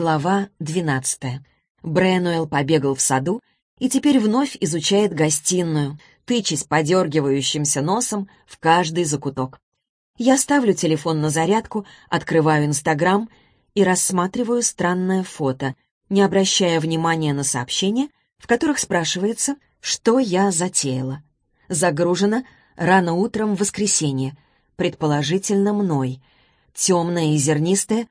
Глава 12. Брэнуэлл побегал в саду и теперь вновь изучает гостиную, тычась подергивающимся носом в каждый закуток. Я ставлю телефон на зарядку, открываю Инстаграм и рассматриваю странное фото, не обращая внимания на сообщения, в которых спрашивается, что я затеяла. Загружено рано утром в воскресенье, предположительно мной. Темное и зернистое,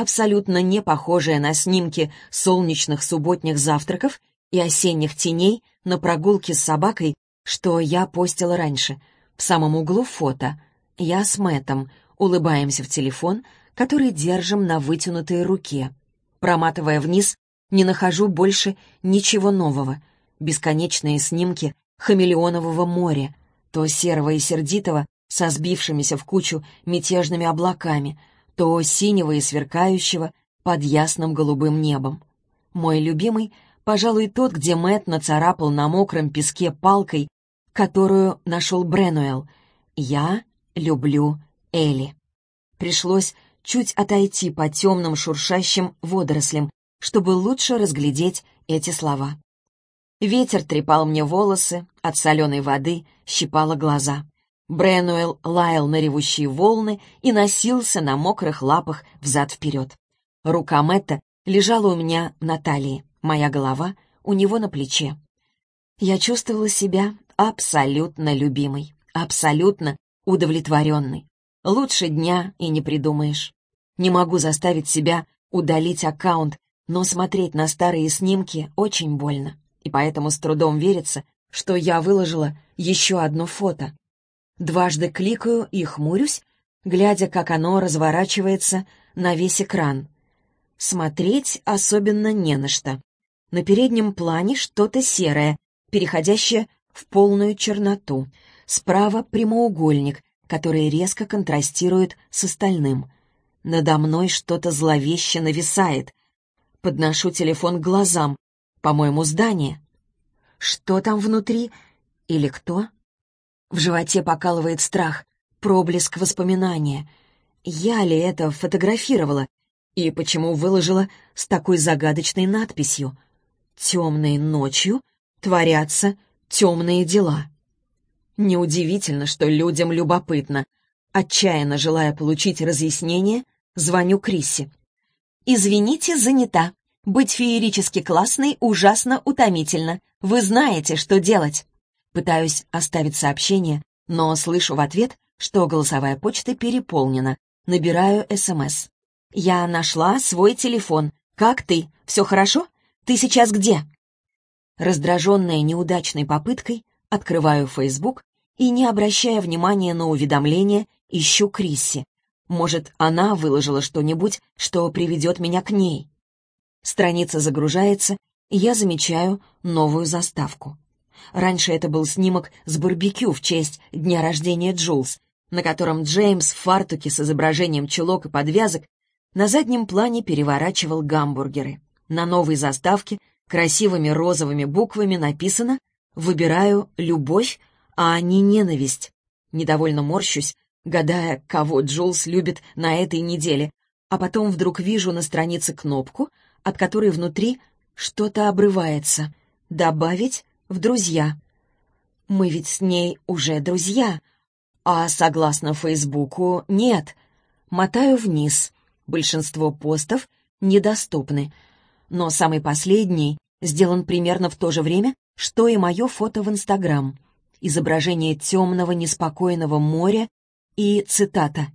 абсолютно не похожая на снимки солнечных субботних завтраков и осенних теней на прогулке с собакой, что я постила раньше. В самом углу фото. Я с Мэттом улыбаемся в телефон, который держим на вытянутой руке. Проматывая вниз, не нахожу больше ничего нового. Бесконечные снимки хамелеонового моря, то серого и сердитого, со сбившимися в кучу мятежными облаками — то синего и сверкающего под ясным голубым небом. Мой любимый, пожалуй, тот, где Мэт нацарапал на мокром песке палкой, которую нашел Бренуэлл. «Я люблю Элли». Пришлось чуть отойти по темным шуршащим водорослям, чтобы лучше разглядеть эти слова. Ветер трепал мне волосы, от соленой воды щипало глаза. Бренуэлл лаял на ревущие волны и носился на мокрых лапах взад-вперед. Рука Мэтта лежала у меня на талии, моя голова у него на плече. Я чувствовала себя абсолютно любимой, абсолютно удовлетворенной. Лучше дня и не придумаешь. Не могу заставить себя удалить аккаунт, но смотреть на старые снимки очень больно, и поэтому с трудом верится, что я выложила еще одно фото. Дважды кликаю и хмурюсь, глядя, как оно разворачивается на весь экран. Смотреть особенно не на что. На переднем плане что-то серое, переходящее в полную черноту. Справа прямоугольник, который резко контрастирует с остальным. Надо мной что-то зловеще нависает. Подношу телефон к глазам. По-моему, здание. Что там внутри? Или кто? В животе покалывает страх, проблеск воспоминания. Я ли это фотографировала? И почему выложила с такой загадочной надписью? «Темной ночью творятся темные дела». Неудивительно, что людям любопытно. Отчаянно желая получить разъяснение, звоню Крисси. «Извините, занята. Быть феерически классной ужасно утомительно. Вы знаете, что делать». Пытаюсь оставить сообщение, но слышу в ответ, что голосовая почта переполнена. Набираю СМС. «Я нашла свой телефон. Как ты? Все хорошо? Ты сейчас где?» Раздраженная неудачной попыткой, открываю Facebook и, не обращая внимания на уведомления, ищу Крисси. Может, она выложила что-нибудь, что приведет меня к ней. Страница загружается, и я замечаю новую заставку. Раньше это был снимок с барбекю в честь дня рождения Джулс, на котором Джеймс в фартуке с изображением чулок и подвязок на заднем плане переворачивал гамбургеры. На новой заставке красивыми розовыми буквами написано «Выбираю любовь, а не ненависть». Недовольно морщусь, гадая, кого Джулс любит на этой неделе, а потом вдруг вижу на странице кнопку, от которой внутри что-то обрывается. «Добавить в друзья. Мы ведь с ней уже друзья. А согласно Фейсбуку, нет. Мотаю вниз. Большинство постов недоступны. Но самый последний сделан примерно в то же время, что и мое фото в Инстаграм. Изображение темного неспокойного моря и цитата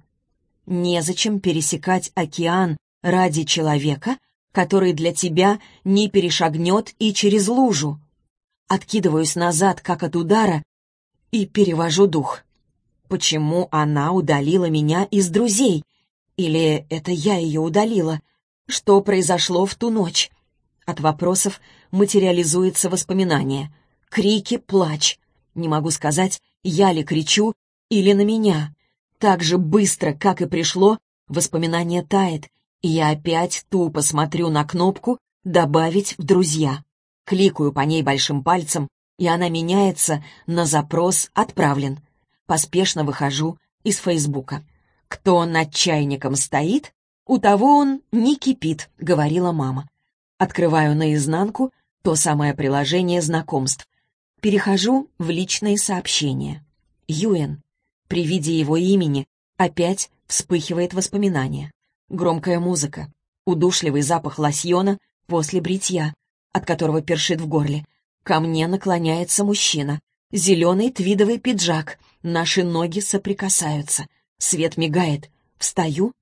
«Незачем пересекать океан ради человека, который для тебя не перешагнет и через лужу» откидываюсь назад, как от удара, и перевожу дух. Почему она удалила меня из друзей? Или это я ее удалила? Что произошло в ту ночь? От вопросов материализуется воспоминание. Крики, плач. Не могу сказать, я ли кричу или на меня. Так же быстро, как и пришло, воспоминание тает, и я опять тупо смотрю на кнопку «Добавить в друзья». Кликаю по ней большим пальцем, и она меняется на запрос «Отправлен». Поспешно выхожу из Фейсбука. Кто над чайником стоит, У того он не кипит», — говорила мама. Открываю наизнанку то самое приложение знакомств. Перехожу в личные сообщения. Юэн. При виде его имени опять вспыхивает воспоминание. Громкая музыка, удушливый запах лосьона после бритья, от которого першит в горле. Ко мне наклоняется мужчина. Зеленый твидовый пиджак. Наши ноги соприкасаются. Свет мигает. Встаю.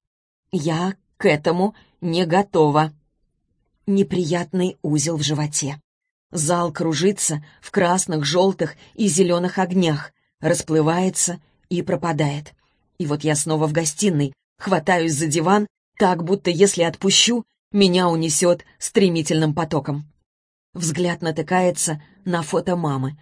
Я к этому не готова. Неприятный узел в животе. Зал кружится в красных, желтых и зеленых огнях, расплывается и пропадает. И вот я снова в гостиной, хватаюсь за диван, так будто если отпущу, меня унесет стремительным потоком. Взгляд натыкается на фото мамы.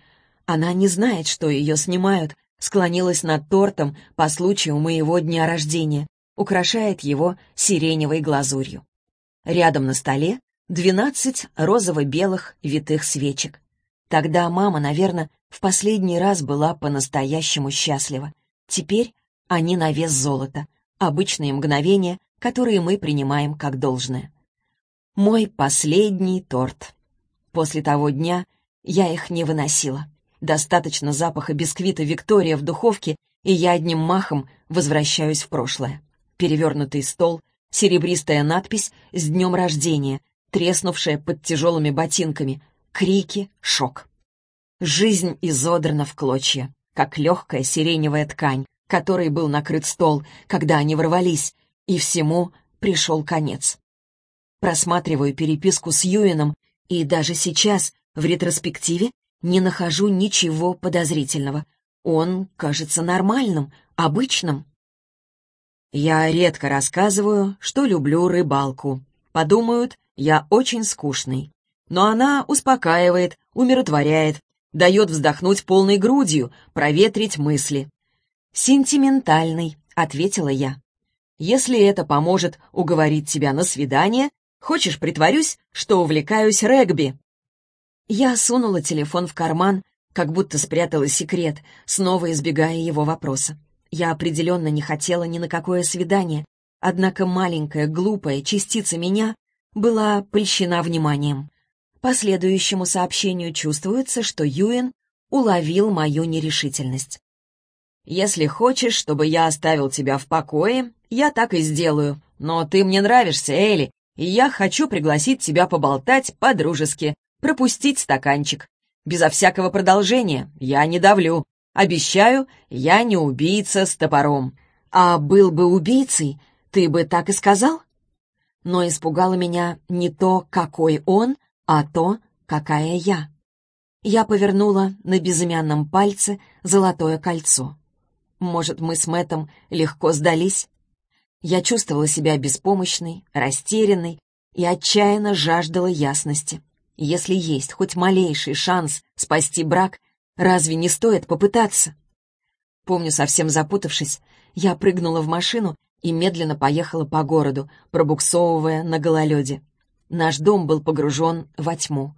Она не знает, что ее снимают, склонилась над тортом по случаю моего дня рождения, украшает его сиреневой глазурью. Рядом на столе двенадцать розово-белых витых свечек. Тогда мама, наверное, в последний раз была по-настоящему счастлива. Теперь они на вес золота, обычные мгновения, которые мы принимаем как должное. Мой последний торт. После того дня я их не выносила. Достаточно запаха бисквита «Виктория» в духовке, и я одним махом возвращаюсь в прошлое. Перевернутый стол, серебристая надпись «С днем рождения», треснувшая под тяжелыми ботинками, крики, шок. Жизнь изодрана в клочья, как легкая сиреневая ткань, которой был накрыт стол, когда они ворвались, и всему пришел конец. Просматриваю переписку с Юином, и даже сейчас, в ретроспективе, не нахожу ничего подозрительного. Он кажется нормальным, обычным. Я редко рассказываю, что люблю рыбалку. Подумают, я очень скучный. Но она успокаивает, умиротворяет, дает вздохнуть полной грудью, проветрить мысли. «Сентиментальный», — ответила я. «Если это поможет уговорить тебя на свидание, хочешь, притворюсь, что увлекаюсь регби?» Я сунула телефон в карман, как будто спрятала секрет, снова избегая его вопроса. Я определенно не хотела ни на какое свидание, однако маленькая, глупая частица меня была польщена вниманием. По следующему сообщению чувствуется, что Юэн уловил мою нерешительность. Если хочешь, чтобы я оставил тебя в покое, я так и сделаю. Но ты мне нравишься, Элли, и я хочу пригласить тебя поболтать по-дружески, пропустить стаканчик. Безо всякого продолжения, я не давлю. Обещаю, я не убийца с топором. А был бы убийцей, ты бы так и сказал? Но испугало меня не то, какой он, а то, какая я. Я повернула на безымянном пальце золотое кольцо. Может, мы с Мэтом легко сдались? Я чувствовала себя беспомощной, растерянной и отчаянно жаждала ясности. Если есть хоть малейший шанс спасти брак, разве не стоит попытаться? Помню, совсем запутавшись, я прыгнула в машину и медленно поехала по городу, пробуксовывая на гололеде. Наш дом был погружен во тьму.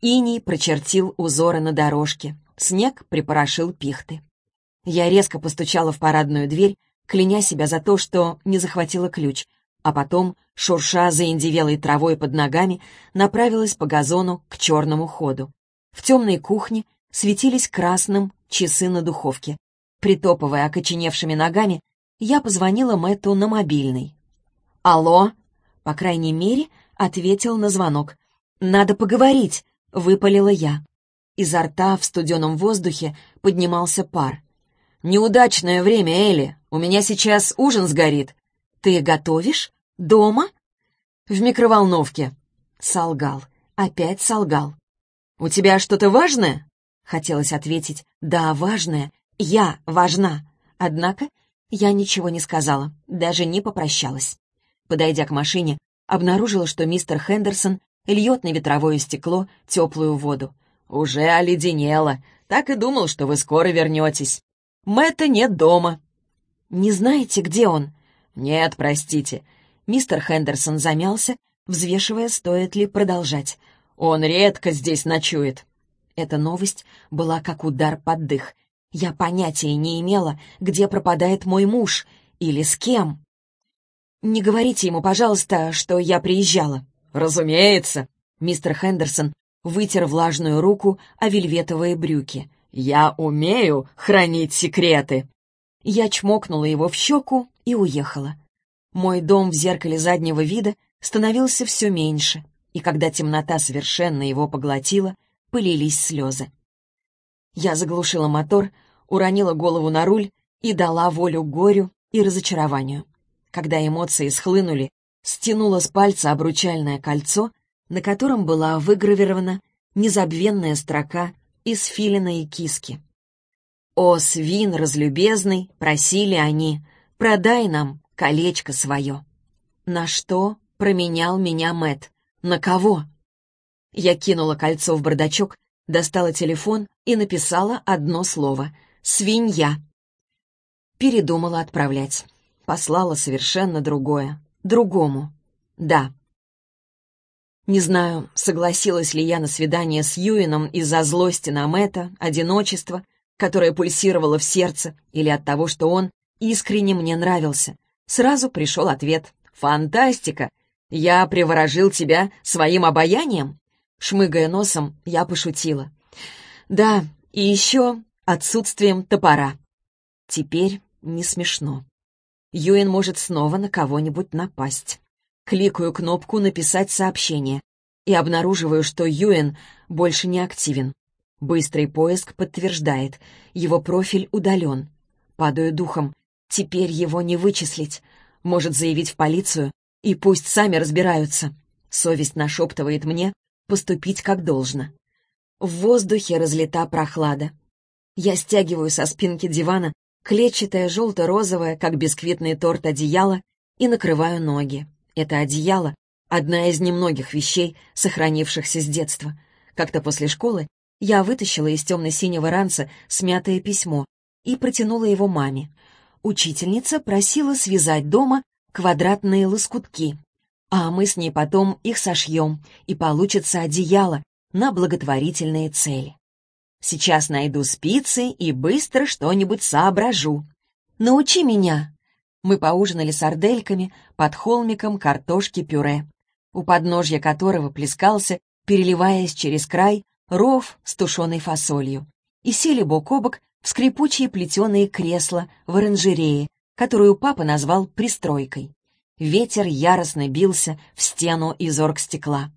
Иней прочертил узоры на дорожке, снег припорошил пихты. Я резко постучала в парадную дверь, кляня себя за то, что не захватила ключ, а потом, шурша заиндевелой травой под ногами, направилась по газону к черному ходу. В темной кухне светились красным часы на духовке. Притопывая окоченевшими ногами, я позвонила Мэтту на мобильный. «Алло?» По крайней мере, ответил на звонок. «Надо поговорить», — выпалила я. Изо рта в студеном воздухе поднимался пар. «Неудачное время, Элли. У меня сейчас ужин сгорит». «Ты готовишь? Дома?» «В микроволновке». Солгал. Опять солгал. «У тебя что-то важное?» Хотелось ответить «Да, важное. Я важна». Однако я ничего не сказала, даже не попрощалась. Подойдя к машине, обнаружила, что мистер Хендерсон льет на ветровое стекло теплую воду. «Уже оледенело. Так и думал, что вы скоро вернетесь». Мэтта нет дома». «Не знаете, где он?» «Нет, простите». Мистер Хендерсон замялся, взвешивая, стоит ли продолжать. «Он редко здесь ночует». Эта новость была как удар под дых. Я понятия не имела, где пропадает мой муж или с кем. «Не говорите ему, пожалуйста, что я приезжала». «Разумеется». Мистер Хендерсон вытер влажную руку о вельветовые брюки. «Я умею хранить секреты». Я чмокнула его в щеку и уехала. Мой дом в зеркале заднего вида становился все меньше, и когда темнота совершенно его поглотила, пылились слезы. Я заглушила мотор, уронила голову на руль и дала волю горю и разочарованию. Когда эмоции схлынули, стянула с пальца обручальное кольцо, на котором была выгравирована незабвенная строка из филина и киски. «О, свин разлюбезный!» — просили они, «продай нам колечко свое». На что променял меня Мэт? На кого? Я кинула кольцо в бардачок, достала телефон и написала одно слово — «свинья». Передумала отправлять. Послала совершенно другое. Другому. Да. Не знаю, согласилась ли я на свидание с Юином из-за злости на Мэтта, одиночества, которое пульсировало в сердце, или от того, что он искренне мне нравился. Сразу пришел ответ. «Фантастика! Я приворожил тебя своим обаянием?» Шмыгая носом, я пошутила. «Да, и еще отсутствием топора». Теперь не смешно. Юин может снова на кого-нибудь напасть. Кликаю кнопку «Написать сообщение» и обнаруживаю, что Юэн больше не активен. Быстрый поиск подтверждает, его профиль удален. Падаю духом. Теперь его не вычислить. Может заявить в полицию, и пусть сами разбираются. Совесть нашептывает мне поступить как должно. В воздухе разлита прохлада. Я стягиваю со спинки дивана клетчатое желто-розовое, как бисквитный торт одеяло, и накрываю ноги. Это одеяло — одна из немногих вещей, сохранившихся с детства. Как-то после школы я вытащила из темно-синего ранца смятое письмо и протянула его маме. Учительница просила связать дома квадратные лоскутки, а мы с ней потом их сошьем, и получится одеяло на благотворительные цели. Сейчас найду спицы и быстро что-нибудь соображу. Научи меня. Мы поужинали сардельками под холмиком картошки-пюре, у подножья которого плескался, переливаясь через край, ров с тушеной фасолью, и сели бок о бок в скрипучие плетеные кресла в оранжерее, которую папа назвал пристройкой. Ветер яростно бился в стену из оргстекла.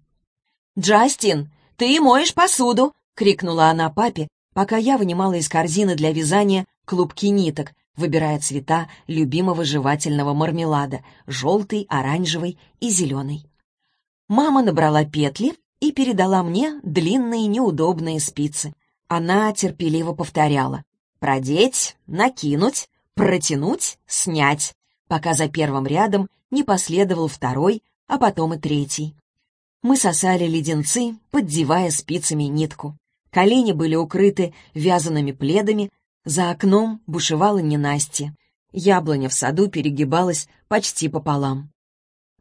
«Джастин, ты моешь посуду!» — крикнула она папе, пока я вынимала из корзины для вязания клубки ниток, выбирая цвета любимого жевательного мармелада — желтый, оранжевый и зеленый. Мама набрала петли и передала мне длинные неудобные спицы. Она терпеливо повторяла «продеть», «накинуть», «протянуть», «снять», пока за первым рядом не последовал второй, а потом и третий. Мы сосали леденцы, поддевая спицами нитку. Колени были укрыты вязаными пледами, за окном бушевало ненастье. Яблоня в саду перегибалась почти пополам.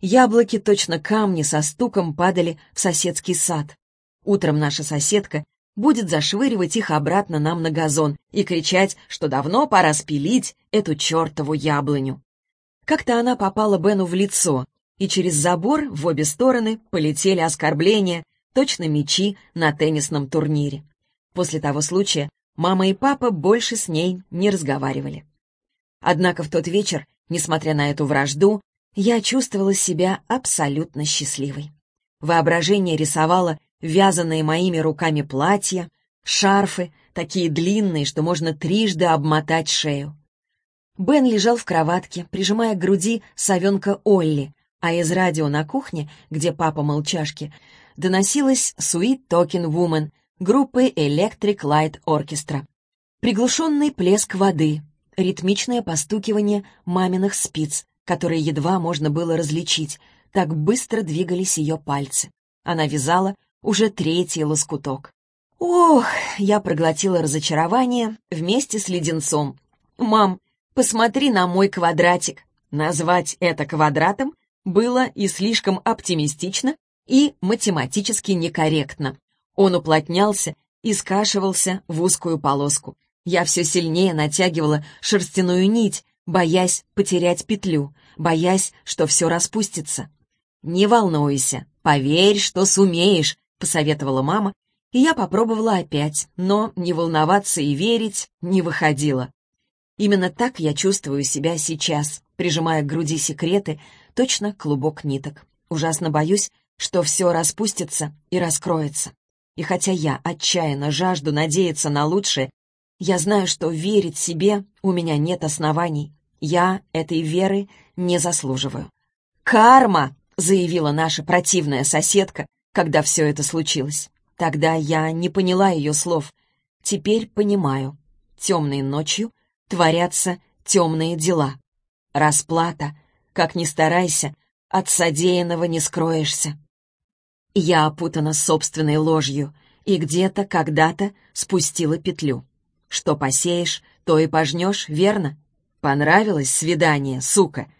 Яблоки, точно камни, со стуком падали в соседский сад. Утром наша соседка будет зашвыривать их обратно нам на газон и кричать, что давно пора спилить эту чертову яблоню. Как-то она попала Бену в лицо, и через забор в обе стороны полетели оскорбления, точно мечи на теннисном турнире. После того случая мама и папа больше с ней не разговаривали. Однако в тот вечер, несмотря на эту вражду, я чувствовала себя абсолютно счастливой. Воображение рисовало вязаные моими руками платья, шарфы, такие длинные, что можно трижды обмотать шею. Бен лежал в кроватке, прижимая к груди совенка Олли, а из радио на кухне, где папа мыл чашки, доносилась «Sweet Talking Woman» группы Electric Light Orchestra. Приглушенный плеск воды, ритмичное постукивание маминых спиц, которые едва можно было различить, так быстро двигались ее пальцы. Она вязала уже третий лоскуток. Ох, я проглотила разочарование вместе с леденцом. «Мам, посмотри на мой квадратик». Назвать это квадратом было и слишком оптимистично, и математически некорректно. Он уплотнялся и скашивался в узкую полоску. Я все сильнее натягивала шерстяную нить, боясь потерять петлю, боясь, что все распустится. «Не волнуйся, поверь, что сумеешь», — посоветовала мама, и я попробовала опять, но не волноваться и верить не выходило. Именно так я чувствую себя сейчас, прижимая к груди секреты, точно клубок ниток. Ужасно боюсь, что все распустится и раскроется. И хотя я отчаянно жажду надеяться на лучшее, я знаю, что верить себе у меня нет оснований. Я этой веры не заслуживаю. «Карма!» — заявила наша противная соседка, когда все это случилось. Тогда я не поняла ее слов. Теперь понимаю. Темной ночью творятся темные дела. Расплата, как ни старайся, от содеянного не скроешься. Я опутана собственной ложью и где-то, когда-то спустила петлю. Что посеешь, то и пожнешь, верно? Понравилось свидание, сука?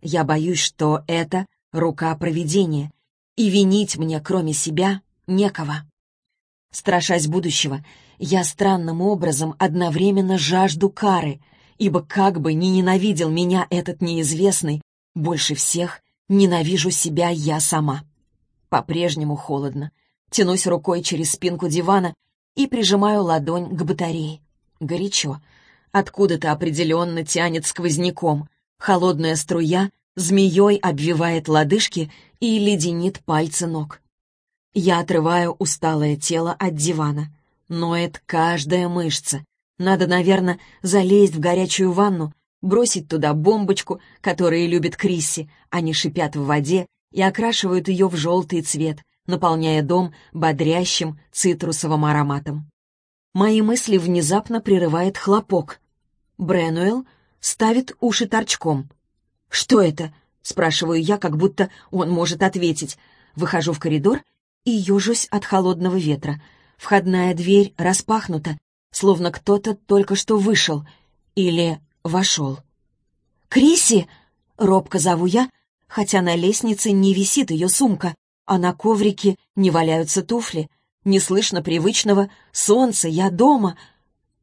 Я боюсь, что это рука провидения, и винить мне, кроме себя, некого. Страшась будущего, я странным образом одновременно жажду кары, ибо как бы ни ненавидел меня этот неизвестный, больше всех ненавижу себя я сама. По-прежнему холодно. Тянусь рукой через спинку дивана и прижимаю ладонь к батарее. Горячо. Откуда-то определенно тянет сквозняком. Холодная струя змеей обвивает лодыжки и леденит пальцы ног. Я отрываю усталое тело от дивана. Ноет каждая мышца. Надо, наверное, залезть в горячую ванну, бросить туда бомбочку, которую любит Крисси. Они шипят в воде и окрашивают ее в желтый цвет, наполняя дом бодрящим цитрусовым ароматом. Мои мысли внезапно прерывает хлопок. Бренуэлл ставит уши торчком. «Что это?» — спрашиваю я, как будто он может ответить. Выхожу в коридор и ежусь от холодного ветра. Входная дверь распахнута, словно кто-то только что вышел или вошел. «Криси!» — робко зову я, хотя на лестнице не висит ее сумка, а на коврике не валяются туфли. Не слышно привычного «Солнце, я дома!»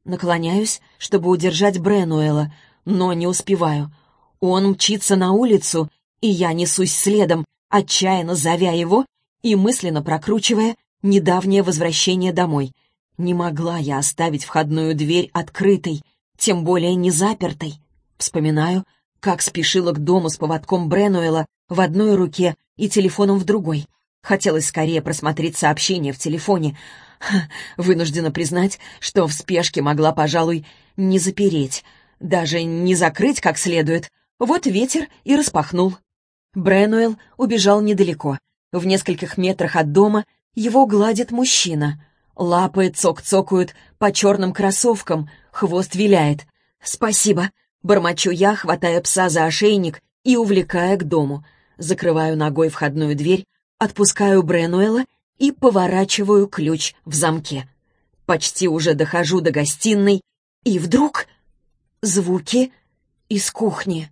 Наклоняюсь, чтобы удержать Бренуэла, но не успеваю. Он мчится на улицу, и я несусь следом, отчаянно зовя его и мысленно прокручивая недавнее возвращение домой. Не могла я оставить входную дверь открытой, тем более не запертой. Вспоминаю, как спешила к дому с поводком Бренуэла в одной руке и телефоном в другой. Хотелось скорее просмотреть сообщение в телефоне. Вынуждена признать, что в спешке могла, пожалуй, не запереть, даже не закрыть как следует. Вот ветер и распахнул. Бренуэл убежал недалеко. В нескольких метрах от дома его гладит мужчина. Лапы цок-цокают по черным кроссовкам, хвост виляет. «Спасибо», — бормочу я, хватая пса за ошейник и увлекая к дому. Закрываю ногой входную дверь, отпускаю Бренуэла и поворачиваю ключ в замке. Почти уже дохожу до гостиной, и вдруг звуки из кухни.